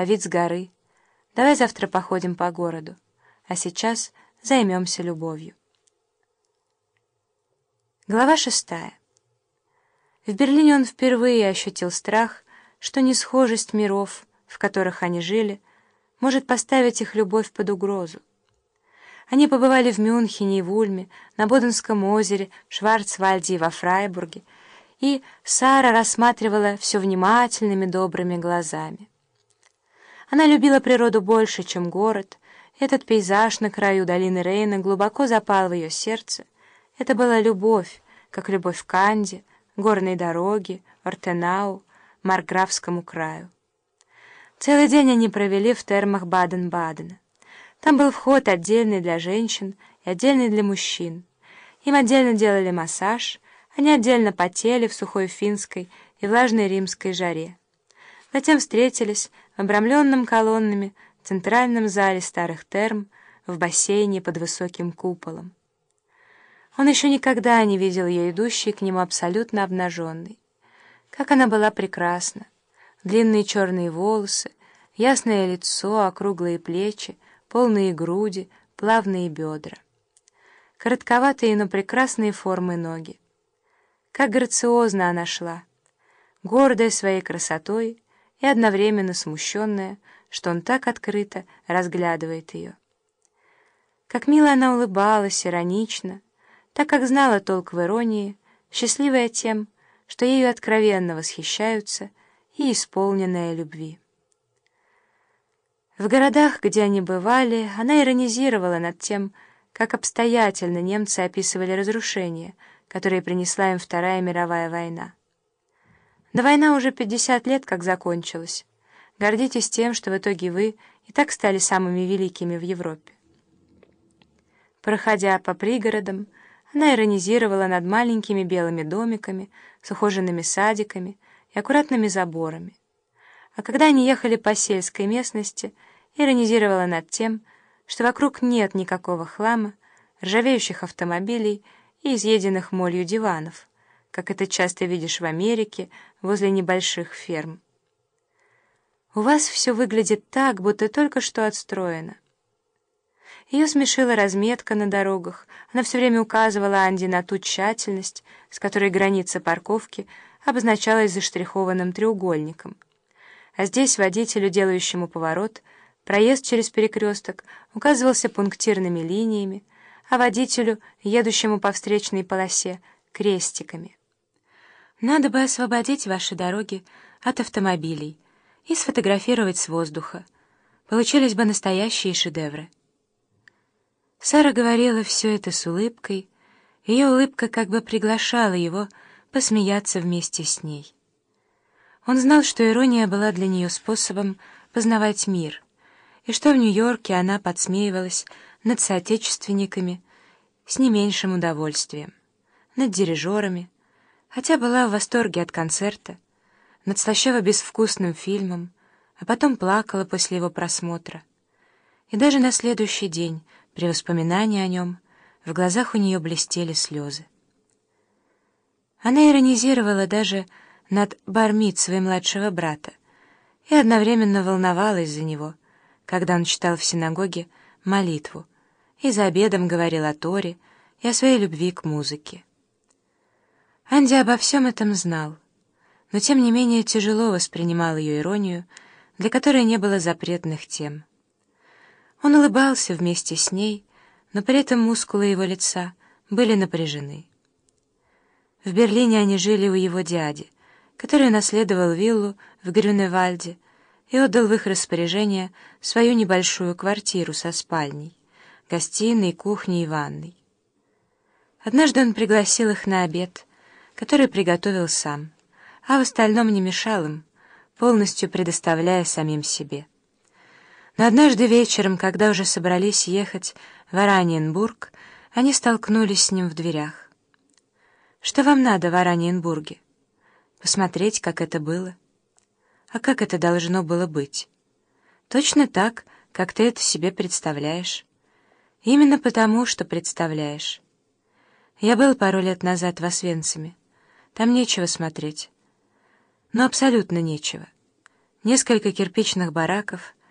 а вид с горы. Давай завтра походим по городу, а сейчас займемся любовью. Глава шестая. В Берлине он впервые ощутил страх, что несхожесть миров, в которых они жили, может поставить их любовь под угрозу. Они побывали в Мюнхене и в Ульме, на Боденском озере, в Шварцвальде и во Фрайбурге, и Сара рассматривала все внимательными добрыми глазами. Она любила природу больше, чем город. Этот пейзаж на краю долины Рейна глубоко запал в ее сердце. Это была любовь, как любовь в Канде, горной дороге, Ортенау, Марграфскому краю. Целый день они провели в термах Баден-Бадена. Там был вход отдельный для женщин и отдельный для мужчин. Им отдельно делали массаж, они отдельно потели в сухой финской и влажной римской жаре. Затем встретились в обрамленном колоннами центральном зале старых терм в бассейне под высоким куполом. Он еще никогда не видел ее идущей к нему абсолютно обнаженной. Как она была прекрасна! Длинные черные волосы, ясное лицо, округлые плечи, полные груди, плавные бедра. Коротковатые, но прекрасные формы ноги. Как грациозно она шла, гордая своей красотой и одновременно смущенная, что он так открыто разглядывает ее. Как мило она улыбалась, иронично, так как знала толк в иронии, счастливая тем, что ею откровенно восхищаются и исполненная любви. В городах, где они бывали, она иронизировала над тем, как обстоятельно немцы описывали разрушения, которые принесла им Вторая мировая война. Да война уже 50 лет как закончилась. Гордитесь тем, что в итоге вы и так стали самыми великими в Европе. Проходя по пригородам, она иронизировала над маленькими белыми домиками с ухоженными садиками и аккуратными заборами. А когда они ехали по сельской местности, иронизировала над тем, что вокруг нет никакого хлама, ржавеющих автомобилей и изъеденных молью диванов, как это часто видишь в Америке возле небольших ферм. У вас все выглядит так, будто только что отстроено. Ее смешила разметка на дорогах, она все время указывала Анди на ту тщательность, с которой граница парковки обозначалась заштрихованным треугольником. А здесь водителю, делающему поворот, проезд через перекресток указывался пунктирными линиями, а водителю, едущему по встречной полосе, крестиками. Надо бы освободить ваши дороги от автомобилей и сфотографировать с воздуха. Получились бы настоящие шедевры. Сара говорила все это с улыбкой. Ее улыбка как бы приглашала его посмеяться вместе с ней. Он знал, что ирония была для нее способом познавать мир, и что в Нью-Йорке она подсмеивалась над соотечественниками с не меньшим удовольствием, над дирижерами, хотя была в восторге от концерта, над слащаво-безвкусным фильмом, а потом плакала после его просмотра. И даже на следующий день — при воспоминании о нем в глазах у нее блестели слезы. Она иронизировала даже над бармитсвой младшего брата и одновременно волновалась за него, когда он читал в синагоге молитву и за обедом говорил о Торе и о своей любви к музыке. Анди обо всем этом знал, но тем не менее тяжело воспринимал ее иронию, для которой не было запретных тем. Он улыбался вместе с ней, но при этом мускулы его лица были напряжены. В Берлине они жили у его дяди, который наследовал виллу в Грюневальде и отдал в их распоряжение свою небольшую квартиру со спальней, гостиной, кухней и ванной. Однажды он пригласил их на обед, который приготовил сам, а в остальном не мешал им, полностью предоставляя самим себе. Но однажды вечером, когда уже собрались ехать в Араньенбург, они столкнулись с ним в дверях. «Что вам надо в Араньенбурге?» «Посмотреть, как это было». «А как это должно было быть?» «Точно так, как ты это себе представляешь». «Именно потому, что представляешь». Я был пару лет назад в Освенциме. Там нечего смотреть. Ну, абсолютно нечего. Несколько кирпичных бараков —